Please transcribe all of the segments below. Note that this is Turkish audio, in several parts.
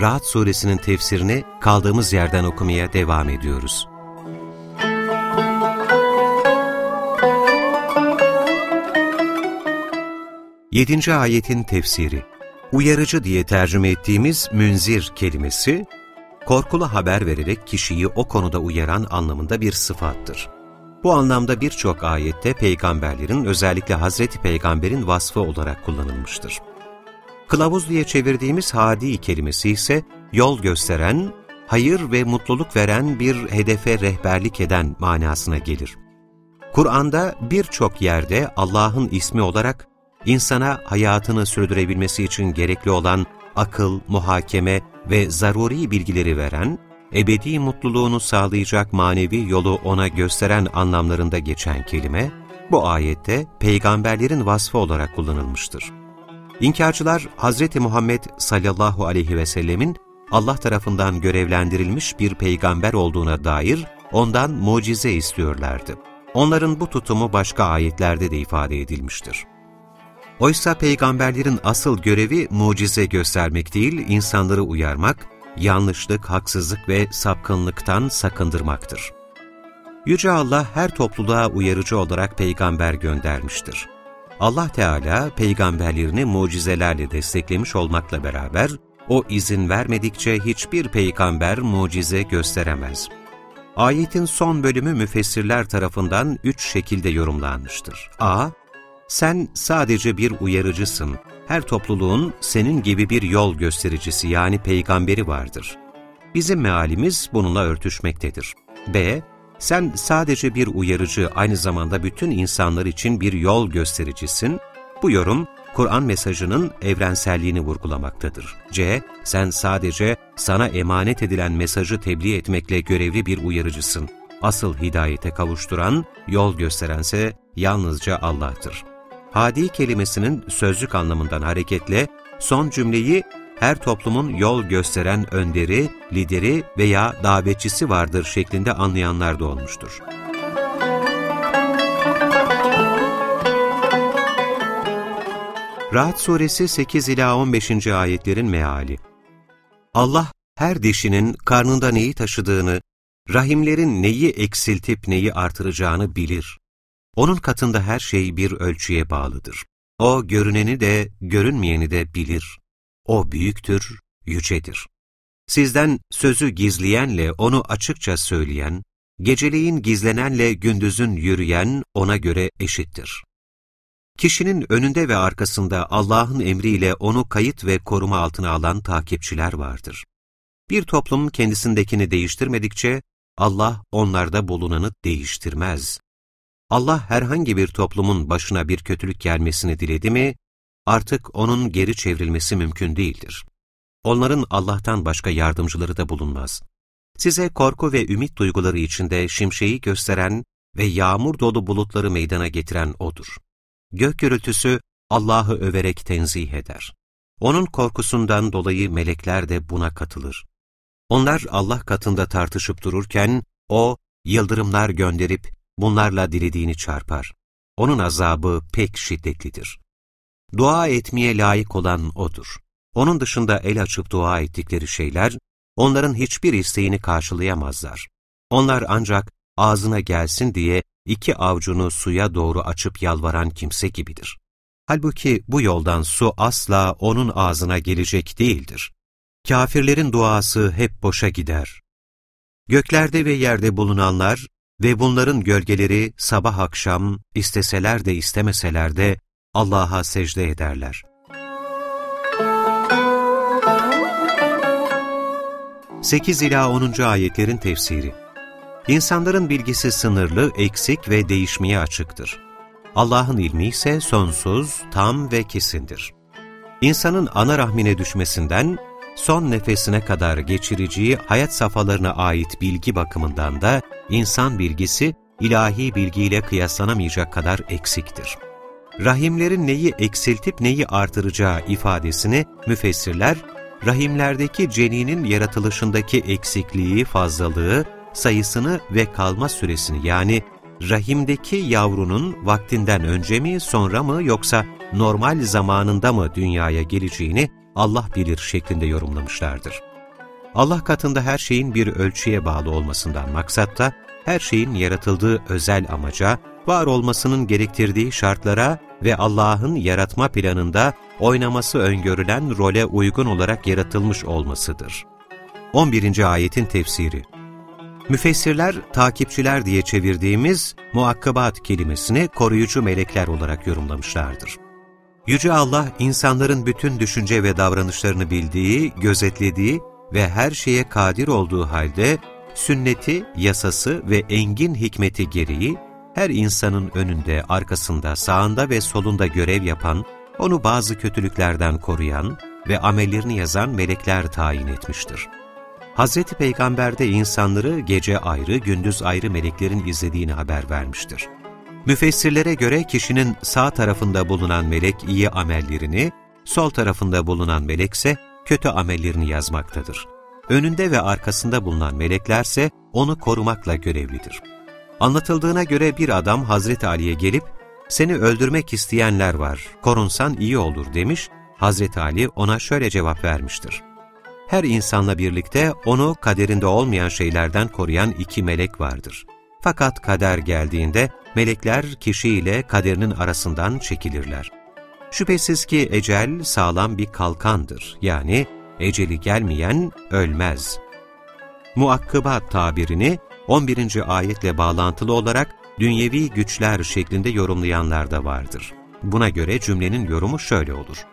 Rahat Suresinin tefsirini kaldığımız yerden okumaya devam ediyoruz. Yedinci ayetin tefsiri Uyarıcı diye tercüme ettiğimiz münzir kelimesi, korkulu haber vererek kişiyi o konuda uyaran anlamında bir sıfattır. Bu anlamda birçok ayette peygamberlerin, özellikle Hazreti Peygamber'in vasfı olarak kullanılmıştır. Kılavuz diye çevirdiğimiz hadi kelimesi ise yol gösteren, hayır ve mutluluk veren bir hedefe rehberlik eden manasına gelir. Kur'an'da birçok yerde Allah'ın ismi olarak insana hayatını sürdürebilmesi için gerekli olan akıl, muhakeme ve zaruri bilgileri veren, ebedi mutluluğunu sağlayacak manevi yolu ona gösteren anlamlarında geçen kelime, bu ayette peygamberlerin vasfı olarak kullanılmıştır. İnkarcılar, Hz. Muhammed sallallahu aleyhi ve sellemin Allah tarafından görevlendirilmiş bir peygamber olduğuna dair ondan mucize istiyorlardı. Onların bu tutumu başka ayetlerde de ifade edilmiştir. Oysa peygamberlerin asıl görevi mucize göstermek değil, insanları uyarmak, yanlışlık, haksızlık ve sapkınlıktan sakındırmaktır. Yüce Allah her topluluğa uyarıcı olarak peygamber göndermiştir. Allah Teala peygamberlerini mucizelerle desteklemiş olmakla beraber, o izin vermedikçe hiçbir peygamber mucize gösteremez. Ayetin son bölümü müfessirler tarafından üç şekilde yorumlanmıştır. A. Sen sadece bir uyarıcısın. Her topluluğun senin gibi bir yol göstericisi yani peygamberi vardır. Bizim mealimiz bununla örtüşmektedir. B. Sen sadece bir uyarıcı, aynı zamanda bütün insanlar için bir yol göstericisin. Bu yorum, Kur'an mesajının evrenselliğini vurgulamaktadır. C. Sen sadece sana emanet edilen mesajı tebliğ etmekle görevli bir uyarıcısın. Asıl hidayete kavuşturan, yol gösterense yalnızca Allah'tır. Hadi kelimesinin sözlük anlamından hareketle son cümleyi her toplumun yol gösteren önderi, lideri veya davetçisi vardır şeklinde anlayanlar da olmuştur. Rahat Suresi 8 ila 15. ayetlerin meali. Allah her dişinin karnında neyi taşıdığını, rahimlerin neyi eksiltip neyi artıracağını bilir. Onun katında her şey bir ölçüye bağlıdır. O görüneni de görünmeyeni de bilir. O büyüktür, yücedir. Sizden sözü gizleyenle onu açıkça söyleyen, geceleyin gizlenenle gündüzün yürüyen ona göre eşittir. Kişinin önünde ve arkasında Allah'ın emriyle onu kayıt ve koruma altına alan takipçiler vardır. Bir toplum kendisindekini değiştirmedikçe Allah onlarda bulunanı değiştirmez. Allah herhangi bir toplumun başına bir kötülük gelmesini diledi mi, artık onun geri çevrilmesi mümkün değildir. Onların Allah'tan başka yardımcıları da bulunmaz. Size korku ve ümit duyguları içinde şimşeği gösteren ve yağmur dolu bulutları meydana getiren O'dur. Gök gürültüsü Allah'ı överek tenzih eder. Onun korkusundan dolayı melekler de buna katılır. Onlar Allah katında tartışıp dururken, O, yıldırımlar gönderip bunlarla dilediğini çarpar. Onun azabı pek şiddetlidir. Dua etmeye layık olan O'dur. Onun dışında el açıp dua ettikleri şeyler, onların hiçbir isteğini karşılayamazlar. Onlar ancak ağzına gelsin diye iki avcunu suya doğru açıp yalvaran kimse gibidir. Halbuki bu yoldan su asla onun ağzına gelecek değildir. Kafirlerin duası hep boşa gider. Göklerde ve yerde bulunanlar ve bunların gölgeleri sabah akşam isteseler de istemeseler de Allah'a secde ederler. 8 ila 10. ayetlerin tefsiri İnsanların bilgisi sınırlı, eksik ve değişmeye açıktır. Allah'ın ilmi ise sonsuz, tam ve kesindir. İnsanın ana rahmine düşmesinden, son nefesine kadar geçireceği hayat safhalarına ait bilgi bakımından da insan bilgisi ilahi bilgiyle kıyaslanamayacak kadar eksiktir. Rahimlerin neyi eksiltip neyi artıracağı ifadesini müfessirler, rahimlerdeki ceninin yaratılışındaki eksikliği, fazlalığı, sayısını ve kalma süresini yani rahimdeki yavrunun vaktinden önce mi sonra mı yoksa normal zamanında mı dünyaya geleceğini Allah bilir şeklinde yorumlamışlardır. Allah katında her şeyin bir ölçüye bağlı olmasından maksat da her şeyin yaratıldığı özel amaca, var olmasının gerektirdiği şartlara ve Allah'ın yaratma planında oynaması öngörülen role uygun olarak yaratılmış olmasıdır. 11. Ayetin Tefsiri Müfessirler, takipçiler diye çevirdiğimiz muakkabat kelimesini koruyucu melekler olarak yorumlamışlardır. Yüce Allah, insanların bütün düşünce ve davranışlarını bildiği, gözetlediği ve her şeye kadir olduğu halde, sünneti, yasası ve engin hikmeti gereği, her insanın önünde, arkasında, sağında ve solunda görev yapan, onu bazı kötülüklerden koruyan ve amellerini yazan melekler tayin etmiştir. Hz. Peygamber de insanları gece ayrı, gündüz ayrı meleklerin izlediğini haber vermiştir. Müfessirlere göre kişinin sağ tarafında bulunan melek iyi amellerini, sol tarafında bulunan melekse kötü amellerini yazmaktadır. Önünde ve arkasında bulunan meleklerse onu korumakla görevlidir. Anlatıldığına göre bir adam Hazreti Ali'ye gelip, seni öldürmek isteyenler var, korunsan iyi olur demiş, Hazreti Ali ona şöyle cevap vermiştir. Her insanla birlikte onu kaderinde olmayan şeylerden koruyan iki melek vardır. Fakat kader geldiğinde melekler kişiyle kaderinin arasından çekilirler. Şüphesiz ki ecel sağlam bir kalkandır. Yani eceli gelmeyen ölmez. Muakkıbat tabirini 11. ayetle bağlantılı olarak dünyevi güçler şeklinde yorumlayanlar da vardır. Buna göre cümlenin yorumu şöyle olur.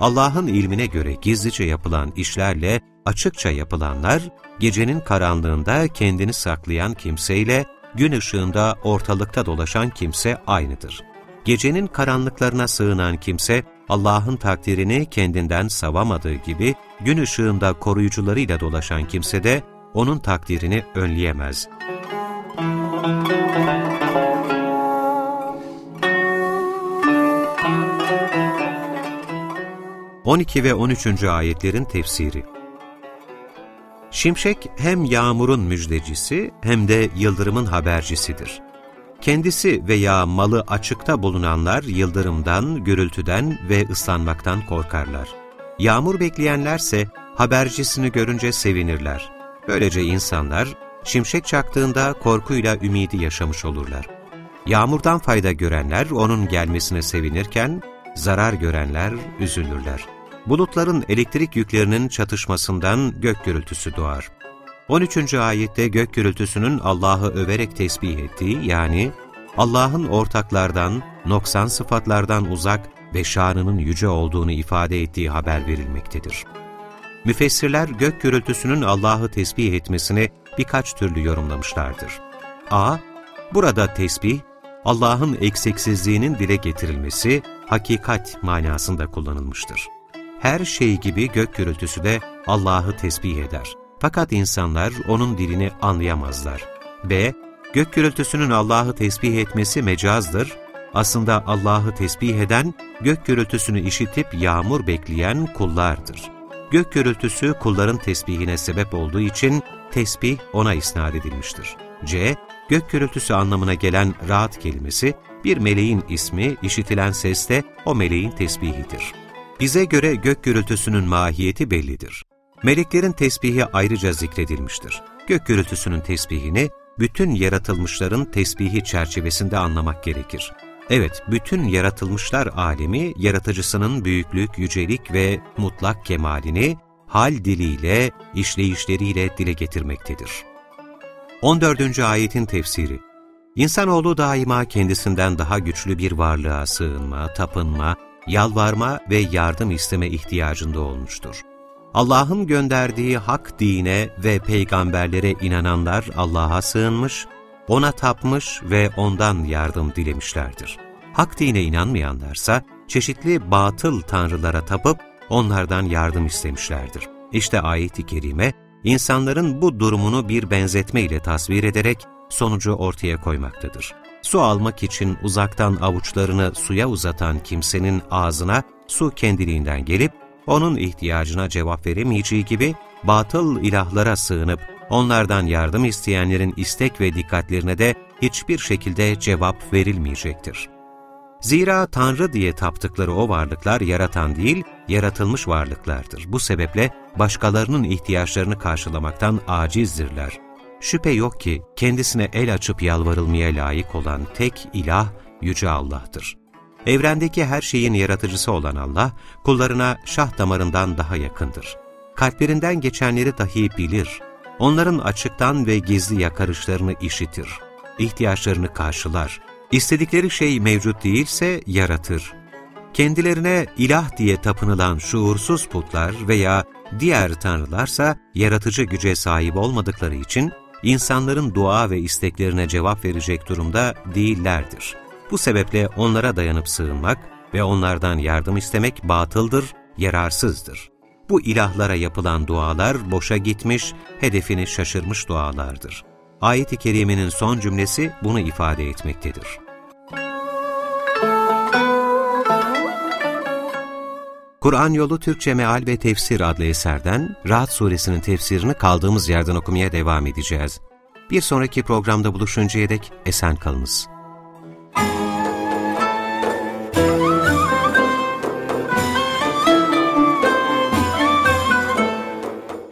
Allah'ın ilmine göre gizlice yapılan işlerle açıkça yapılanlar, gecenin karanlığında kendini saklayan kimseyle gün ışığında ortalıkta dolaşan kimse aynıdır. Gecenin karanlıklarına sığınan kimse, Allah'ın takdirini kendinden savamadığı gibi, gün ışığında koruyucularıyla dolaşan kimse de onun takdirini önleyemez. On iki ve 13. ayetlerin tefsiri Şimşek hem yağmurun müjdecisi hem de yıldırımın habercisidir. Kendisi veya malı açıkta bulunanlar yıldırımdan, gürültüden ve ıslanmaktan korkarlar. Yağmur bekleyenlerse habercisini görünce sevinirler. Böylece insanlar şimşek çaktığında korkuyla ümidi yaşamış olurlar. Yağmurdan fayda görenler onun gelmesine sevinirken, zarar görenler üzülürler bulutların elektrik yüklerinin çatışmasından gök gürültüsü doğar. 13. ayette gök gürültüsünün Allah'ı överek tesbih ettiği yani Allah'ın ortaklardan, noksan sıfatlardan uzak ve şanının yüce olduğunu ifade ettiği haber verilmektedir. Müfessirler gök gürültüsünün Allah'ı tesbih etmesini birkaç türlü yorumlamışlardır. a. Burada tesbih, Allah'ın eksiksizliğinin dile getirilmesi, hakikat manasında kullanılmıştır her şey gibi gök gürültüsü de Allah'ı tesbih eder. Fakat insanlar onun dilini anlayamazlar. B. Gök gürültüsünün Allah'ı tesbih etmesi mecazdır. Aslında Allah'ı tesbih eden, gök gürültüsünü işitip yağmur bekleyen kullardır. Gök gürültüsü kulların tesbihine sebep olduğu için tesbih ona isnat edilmiştir. C. Gök gürültüsü anlamına gelen rahat kelimesi, bir meleğin ismi, işitilen ses de o meleğin tesbihidir. Bize göre gök gürültüsünün mahiyeti bellidir. Meleklerin tesbihi ayrıca zikredilmiştir. Gök gürültüsünün tesbihini bütün yaratılmışların tesbihi çerçevesinde anlamak gerekir. Evet, bütün yaratılmışlar alemi, yaratıcısının büyüklük, yücelik ve mutlak kemalini hal diliyle, işleyişleriyle dile getirmektedir. 14. Ayetin Tefsiri İnsanoğlu daima kendisinden daha güçlü bir varlığa sığınma, tapınma, yalvarma ve yardım isteme ihtiyacında olmuştur. Allah'ın gönderdiği hak dine ve peygamberlere inananlar Allah'a sığınmış, O'na tapmış ve O'ndan yardım dilemişlerdir. Hak dine inanmayanlarsa çeşitli batıl tanrılara tapıp onlardan yardım istemişlerdir. İşte ayet-i kerime, insanların bu durumunu bir benzetme ile tasvir ederek sonucu ortaya koymaktadır. Su almak için uzaktan avuçlarını suya uzatan kimsenin ağzına su kendiliğinden gelip, onun ihtiyacına cevap veremeyeceği gibi, batıl ilahlara sığınıp, onlardan yardım isteyenlerin istek ve dikkatlerine de hiçbir şekilde cevap verilmeyecektir. Zira Tanrı diye taptıkları o varlıklar yaratan değil, yaratılmış varlıklardır. Bu sebeple başkalarının ihtiyaçlarını karşılamaktan acizdirler. Şüphe yok ki kendisine el açıp yalvarılmaya layık olan tek ilah Yüce Allah'tır. Evrendeki her şeyin yaratıcısı olan Allah, kullarına şah damarından daha yakındır. Kalplerinden geçenleri dahi bilir. Onların açıktan ve gizli yakarışlarını işitir. İhtiyaçlarını karşılar. İstedikleri şey mevcut değilse yaratır. Kendilerine ilah diye tapınılan şuursuz putlar veya diğer tanrılarsa yaratıcı güce sahip olmadıkları için insanların dua ve isteklerine cevap verecek durumda değillerdir. Bu sebeple onlara dayanıp sığınmak ve onlardan yardım istemek batıldır, yararsızdır. Bu ilahlara yapılan dualar boşa gitmiş, hedefini şaşırmış dualardır. Ayet-i Kerime'nin son cümlesi bunu ifade etmektedir. Kur'an Yolu Türkçe Meal ve Tefsir adlı eserden Rahat Suresinin tefsirini kaldığımız yerden okumaya devam edeceğiz. Bir sonraki programda buluşuncaya dek esen kalınız.